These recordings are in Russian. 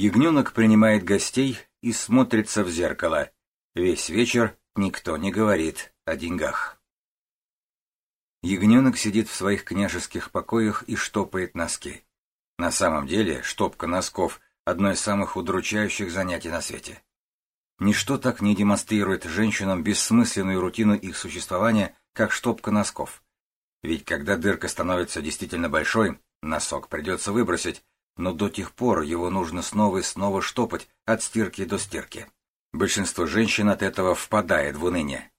Ягненок принимает гостей и смотрится в зеркало. Весь вечер никто не говорит о деньгах. Ягненок сидит в своих княжеских покоях и штопает носки. На самом деле штопка носков — одно из самых удручающих занятий на свете. Ничто так не демонстрирует женщинам бессмысленную рутину их существования, как штопка носков. Ведь когда дырка становится действительно большой, носок придется выбросить, но до тех пор его нужно снова и снова штопать от стирки до стирки. Большинство женщин от этого впадает в уныние.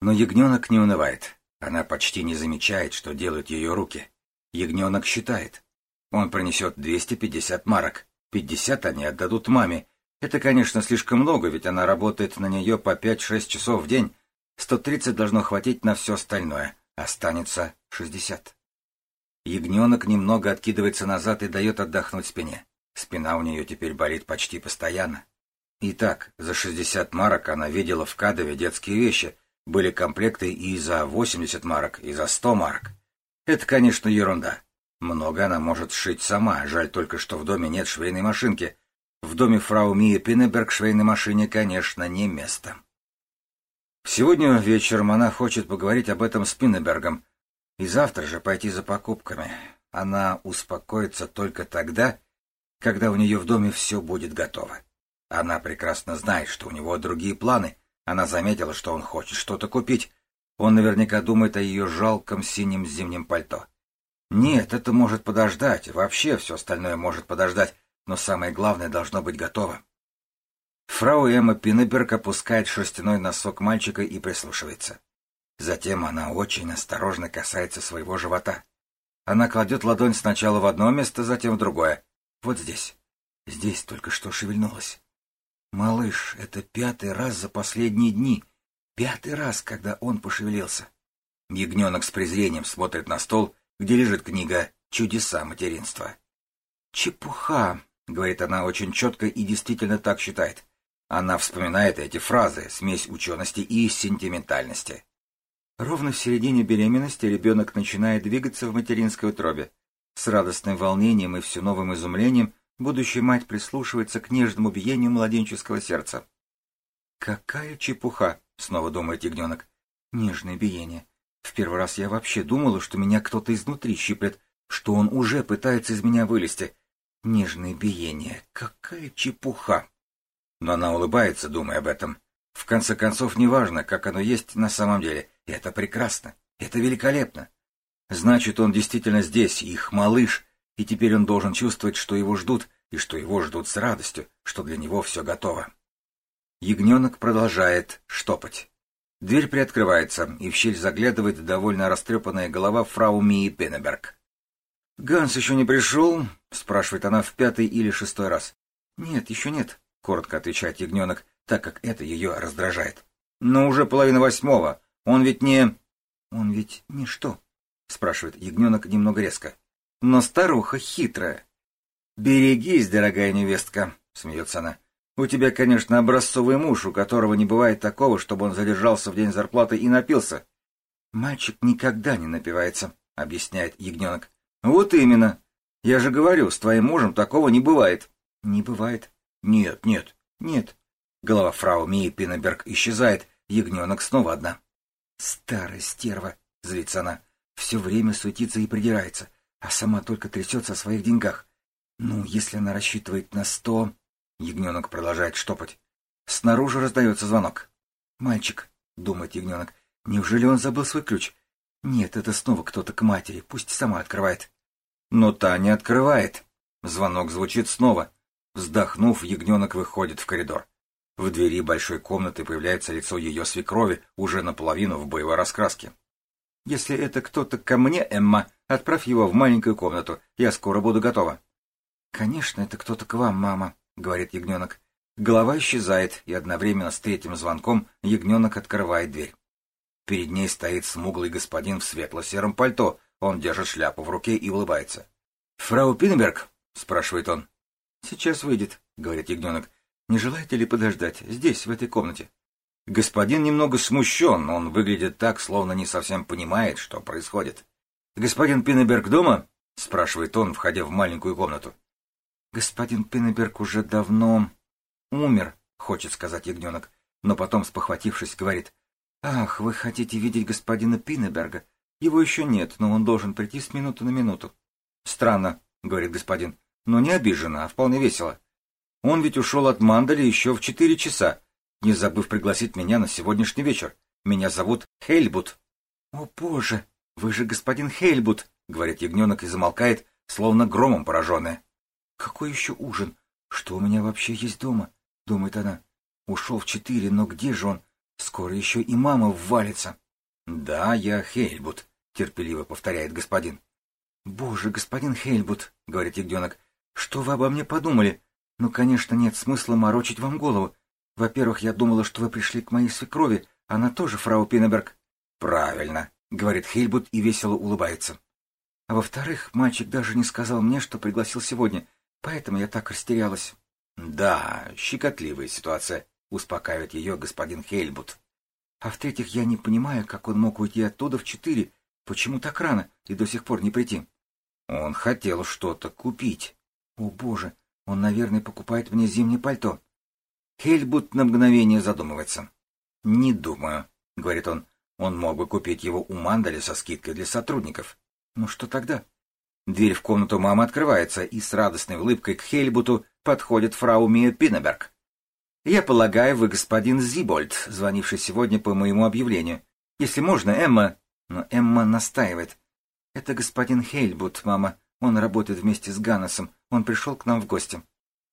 Но ягненок не унывает. Она почти не замечает, что делают ее руки. Ягненок считает. Он принесет 250 марок. 50 они отдадут маме. Это, конечно, слишком много, ведь она работает на нее по 5-6 часов в день. 130 должно хватить на все остальное. Останется 60. Ягненок немного откидывается назад и дает отдохнуть спине. Спина у нее теперь болит почти постоянно. Итак, за 60 марок она видела в Кадове детские вещи. Были комплекты и за 80 марок, и за 100 марок. Это, конечно, ерунда. Много она может сшить сама, жаль только, что в доме нет швейной машинки. В доме фрау Мии Пиннеберг швейной машине, конечно, не место. Сегодня вечером она хочет поговорить об этом с Пиннебергом, и завтра же пойти за покупками. Она успокоится только тогда, когда у нее в доме все будет готово. Она прекрасно знает, что у него другие планы. Она заметила, что он хочет что-то купить. Он наверняка думает о ее жалком синем зимнем пальто. Нет, это может подождать, вообще все остальное может подождать, но самое главное должно быть готово. Фрау Эмма Пиннеберг опускает шерстяной носок мальчика и прислушивается. Затем она очень осторожно касается своего живота. Она кладет ладонь сначала в одно место, затем в другое. Вот здесь. Здесь только что шевельнулась. Малыш, это пятый раз за последние дни. Пятый раз, когда он пошевелился. Ягненок с презрением смотрит на стол, где лежит книга «Чудеса материнства». «Чепуха», — говорит она очень четко и действительно так считает. Она вспоминает эти фразы, смесь учености и сентиментальности. Ровно в середине беременности ребенок начинает двигаться в материнской утробе. С радостным волнением и все новым изумлением будущая мать прислушивается к нежному биению младенческого сердца. «Какая чепуха!» — снова думает ягненок. «Нежное биение. В первый раз я вообще думала, что меня кто-то изнутри щиплет, что он уже пытается из меня вылезти. Нежное биение. Какая чепуха!» Но она улыбается, думая об этом. В конце концов, неважно, как оно есть на самом деле. Это прекрасно. Это великолепно. Значит, он действительно здесь, их малыш, и теперь он должен чувствовать, что его ждут, и что его ждут с радостью, что для него все готово. Ягненок продолжает штопать. Дверь приоткрывается, и в щель заглядывает довольно растрепанная голова фрау Мии Пеннеберг. «Ганс еще не пришел?» — спрашивает она в пятый или шестой раз. «Нет, еще нет», — коротко отвечает ягненок, так как это ее раздражает. «Но уже половина восьмого. Он ведь не...» «Он ведь не что?» — спрашивает ягненок немного резко. «Но старуха хитрая». «Берегись, дорогая невестка», — смеется она. «У тебя, конечно, образцовый муж, у которого не бывает такого, чтобы он задержался в день зарплаты и напился». «Мальчик никогда не напивается», — объясняет ягненок. «Вот именно. Я же говорю, с твоим мужем такого не бывает». «Не бывает». «Нет, нет, нет». Голова фрау Мии Пиннеберг исчезает, ягненок снова одна. «Старая стерва!» — злится она. «Все время суетится и придирается, а сама только трясется о своих деньгах. Ну, если она рассчитывает на сто...» Ягненок продолжает штопать. Снаружи раздается звонок. «Мальчик», — думает ягненок, — «неужели он забыл свой ключ? Нет, это снова кто-то к матери, пусть сама открывает». Но та не открывает. Звонок звучит снова. Вздохнув, ягненок выходит в коридор. В двери большой комнаты появляется лицо ее свекрови, уже наполовину в боевой раскраске. «Если это кто-то ко мне, Эмма, отправь его в маленькую комнату. Я скоро буду готова». «Конечно, это кто-то к вам, мама», — говорит ягненок. Голова исчезает, и одновременно с третьим звонком ягненок открывает дверь. Перед ней стоит смуглый господин в светло-сером пальто. Он держит шляпу в руке и улыбается. «Фрау Пиннеберг?» — спрашивает он. «Сейчас выйдет», — говорит ягненок. Не желаете ли подождать здесь, в этой комнате? Господин немного смущен, он выглядит так, словно не совсем понимает, что происходит. «Господин Пиннеберг дома?» — спрашивает он, входя в маленькую комнату. Господин Пиннеберг уже давно умер, хочет сказать ягненок, но потом, спохватившись, говорит, «Ах, вы хотите видеть господина Пиннеберга? Его еще нет, но он должен прийти с минуты на минуту». «Странно», — говорит господин, — «но не обиженно, а вполне весело. Он ведь ушел от Мандали еще в четыре часа, не забыв пригласить меня на сегодняшний вечер. Меня зовут Хейльбут». «О, боже, вы же господин Хейльбут», — говорит ягненок и замолкает, словно громом пораженная. «Какой еще ужин? Что у меня вообще есть дома?» — думает она. «Ушел в четыре, но где же он? Скоро еще и мама ввалится». «Да, я Хейльбут», — терпеливо повторяет господин. «Боже, господин Хейльбут», — говорит ягненок, — «что вы обо мне подумали? Ну, конечно, нет смысла морочить вам голову. Во-первых, я думала, что вы пришли к моей свекрови, она тоже фрау Пиннеберг». «Правильно», — говорит Хейльбут и весело улыбается. «А во-вторых, мальчик даже не сказал мне, что пригласил сегодня. Поэтому я так растерялась. — Да, щекотливая ситуация, — успокаивает ее господин Хейльбут. — А в-третьих, я не понимаю, как он мог уйти оттуда в четыре. Почему так рано и до сих пор не прийти? Он хотел что-то купить. О, боже, он, наверное, покупает мне зимнее пальто. Хейльбут на мгновение задумывается. — Не думаю, — говорит он. Он мог бы купить его у Мандали со скидкой для сотрудников. Ну что тогда? Дверь в комнату мамы открывается, и с радостной улыбкой к Хельбуту подходит фрау Мия Пиннеберг. «Я полагаю, вы господин Зибольд, звонивший сегодня по моему объявлению. Если можно, Эмма...» Но Эмма настаивает. «Это господин Хейльбут, мама. Он работает вместе с Ганнесом. Он пришел к нам в гости».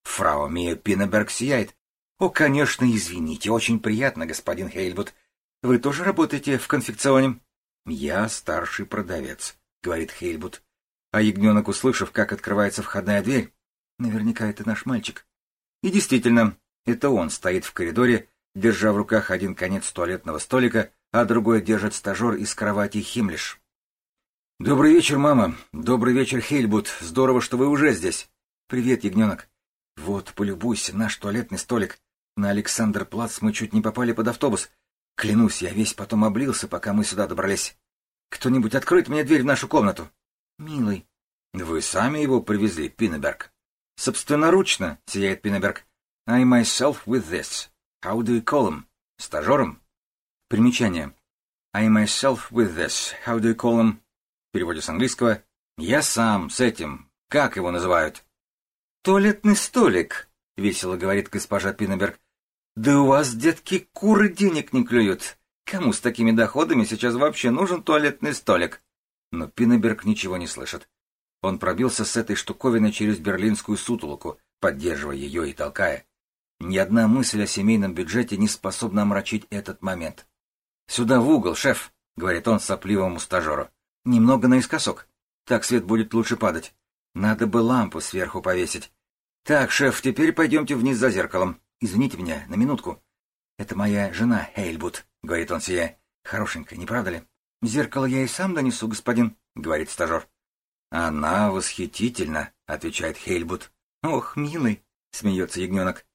Фрау Мия Пиннеберг сияет. «О, конечно, извините. Очень приятно, господин Хейльбут. Вы тоже работаете в конфекционе?» «Я старший продавец», — говорит Хейльбут. А ягненок, услышав, как открывается входная дверь, наверняка это наш мальчик. И действительно, это он стоит в коридоре, держа в руках один конец туалетного столика, а другой держит стажер из кровати Химлиш. «Добрый вечер, мама. Добрый вечер, Хейльбут. Здорово, что вы уже здесь. Привет, ягненок. Вот, полюбуйся, наш туалетный столик. На Александр Плац мы чуть не попали под автобус. Клянусь, я весь потом облился, пока мы сюда добрались. Кто-нибудь откроет мне дверь в нашу комнату?» «Милый». «Вы сами его привезли, Пиннеберг?» «Собственноручно», — сияет Пиннеберг. «I myself with this. How do you call him? Стажером?» Примечание. I myself with this. How do you call him? В переводе с английского. Я сам с этим. Как его называют? Туалетный столик, весело говорит госпожа Пиннеберг. Да у вас, детки, куры денег не клюют. Кому с такими доходами сейчас вообще нужен туалетный столик? Но Пиннеберг ничего не слышит. Он пробился с этой штуковиной через берлинскую сутолоку, поддерживая ее и толкая. Ни одна мысль о семейном бюджете не способна омрачить этот момент. «Сюда в угол, шеф», — говорит он сопливому стажеру. «Немного наискосок. Так свет будет лучше падать. Надо бы лампу сверху повесить. Так, шеф, теперь пойдемте вниз за зеркалом. Извините меня, на минутку. Это моя жена, Хейльбут», — говорит он сияя. «Хорошенькая, не правда ли?» «Зеркало я и сам донесу, господин», — говорит стажер. «Она восхитительна», — отвечает Хейльбут. «Ох, милый», — смеется ягненок.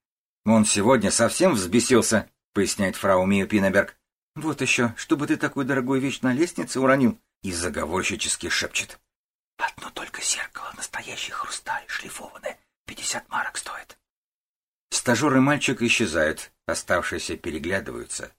«Он сегодня совсем взбесился», — поясняет фрау Мия Пинеберг. «Вот еще, чтобы ты такую дорогую вещь на лестнице уронил», — и заговорщически шепчет. «Одно только зеркало, настоящий хрусталь, шлифованное, пятьдесят марок стоит». Стажер и мальчик исчезают, оставшиеся переглядываются.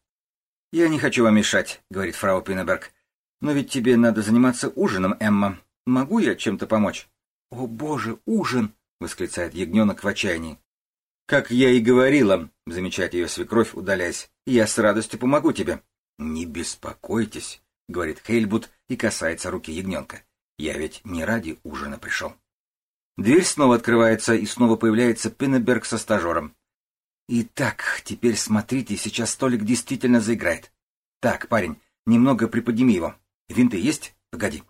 «Я не хочу вам мешать», — говорит фрау Пинеберг. Но ведь тебе надо заниматься ужином, Эмма. Могу я чем-то помочь? — О, боже, ужин! — восклицает ягненок в отчаянии. — Как я и говорила, — замечает ее свекровь, удаляясь, — я с радостью помогу тебе. — Не беспокойтесь, — говорит Хейльбут и касается руки ягненка. — Я ведь не ради ужина пришел. Дверь снова открывается, и снова появляется Пиннеберг со стажером. «Итак, теперь смотрите, сейчас столик действительно заиграет. Так, парень, немного приподними его. Винты есть? Погоди.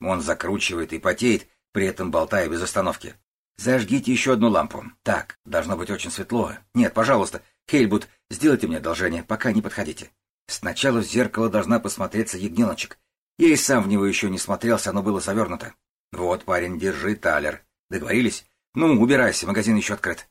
Он закручивает и потеет, при этом болтая без остановки. Зажгите еще одну лампу. Так, должно быть очень светло. Нет, пожалуйста, Хейльбут, сделайте мне одолжение, пока не подходите. Сначала в зеркало должна посмотреться ягненочек. Я и сам в него еще не смотрелся, оно было завернуто. Вот, парень, держи талер. Договорились? Ну, убирайся, магазин еще открыт.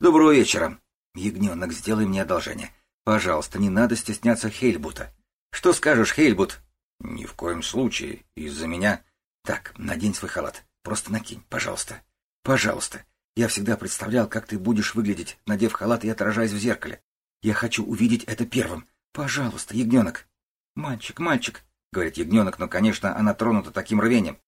Доброго вечера. Ягненок, сделай мне одолжение. Пожалуйста, не надо стесняться Хейльбута. Что скажешь, Хейльбут? Ни в коем случае. Из-за меня... Так, надень свой халат. Просто накинь, пожалуйста. Пожалуйста. Я всегда представлял, как ты будешь выглядеть, надев халат и отражаясь в зеркале. Я хочу увидеть это первым. Пожалуйста, ягненок. Мальчик, мальчик, — говорит ягненок, но, конечно, она тронута таким рвением.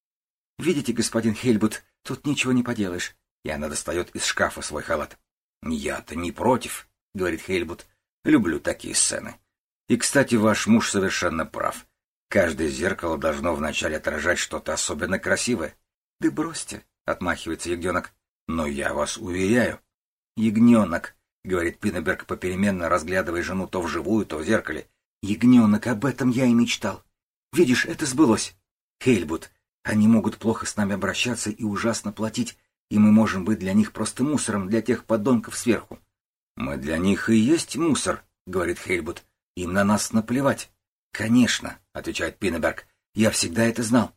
Видите, господин Хельбут, тут ничего не поделаешь. И она достает из шкафа свой халат. Я-то не против, — говорит Хельбут. Люблю такие сцены. И, кстати, ваш муж совершенно прав. Каждое зеркало должно вначале отражать что-то особенно красивое. — Да бросьте, — отмахивается ягненок. — Но я вас уверяю. — Ягненок, — говорит Пиннеберг, попеременно разглядывая жену то вживую, то в зеркале. — Ягненок, об этом я и мечтал. Видишь, это сбылось. Хейльбут, они могут плохо с нами обращаться и ужасно платить, и мы можем быть для них просто мусором для тех подонков сверху. — Мы для них и есть мусор, — говорит Хейльбут. — Им на нас наплевать. — Конечно, — отвечает Пиннеберг. — Я всегда это знал.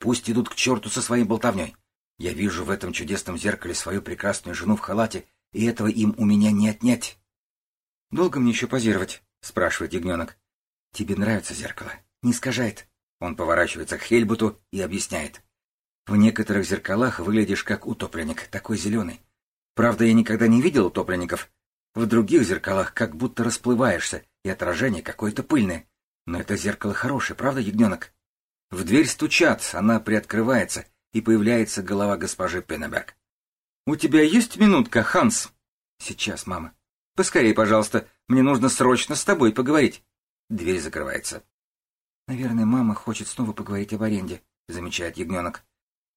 Пусть идут к черту со своей болтовней. Я вижу в этом чудесном зеркале свою прекрасную жену в халате, и этого им у меня не отнять. — Долго мне еще позировать? — спрашивает ягненок. — Тебе нравится зеркало? Не искажает. Он поворачивается к Хельбуту и объясняет. В некоторых зеркалах выглядишь как утопленник, такой зеленый. Правда, я никогда не видел утопленников. В других зеркалах как будто расплываешься, и отражение какое-то пыльное. Но это зеркало хорошее, правда, ягненок? В дверь стучат, она приоткрывается, и появляется голова госпожи Пеннеберг. «У тебя есть минутка, Ханс?» «Сейчас, мама». «Поскорей, пожалуйста, мне нужно срочно с тобой поговорить». Дверь закрывается. «Наверное, мама хочет снова поговорить об аренде», — замечает ягненок.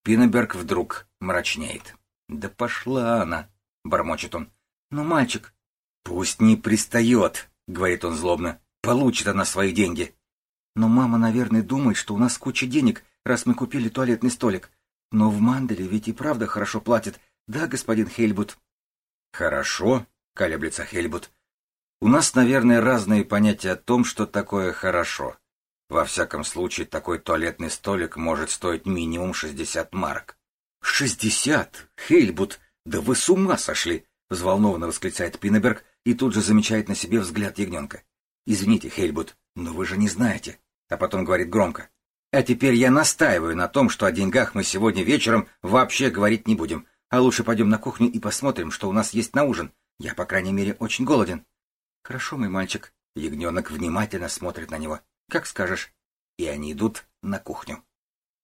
Пиннеберг вдруг мрачнеет. «Да пошла она!» — бормочет он. «Но мальчик...» «Пусть не пристает!» — говорит он злобно. «Получит она свои деньги!» «Но мама, наверное, думает, что у нас куча денег, раз мы купили туалетный столик. Но в Манделе ведь и правда хорошо платят, да, господин Хельбут?» «Хорошо», — колеблется Хельбут. «У нас, наверное, разные понятия о том, что такое хорошо. Во всяком случае, такой туалетный столик может стоить минимум 60 марок. «Шестьдесят? Хейльбут, да вы с ума сошли!» — взволнованно восклицает Пиннеберг и тут же замечает на себе взгляд ягненка. «Извините, Хейльбут, но вы же не знаете». А потом говорит громко. «А теперь я настаиваю на том, что о деньгах мы сегодня вечером вообще говорить не будем, а лучше пойдем на кухню и посмотрим, что у нас есть на ужин. Я, по крайней мере, очень голоден». «Хорошо, мой мальчик». Ягненок внимательно смотрит на него. Как скажешь. И они идут на кухню.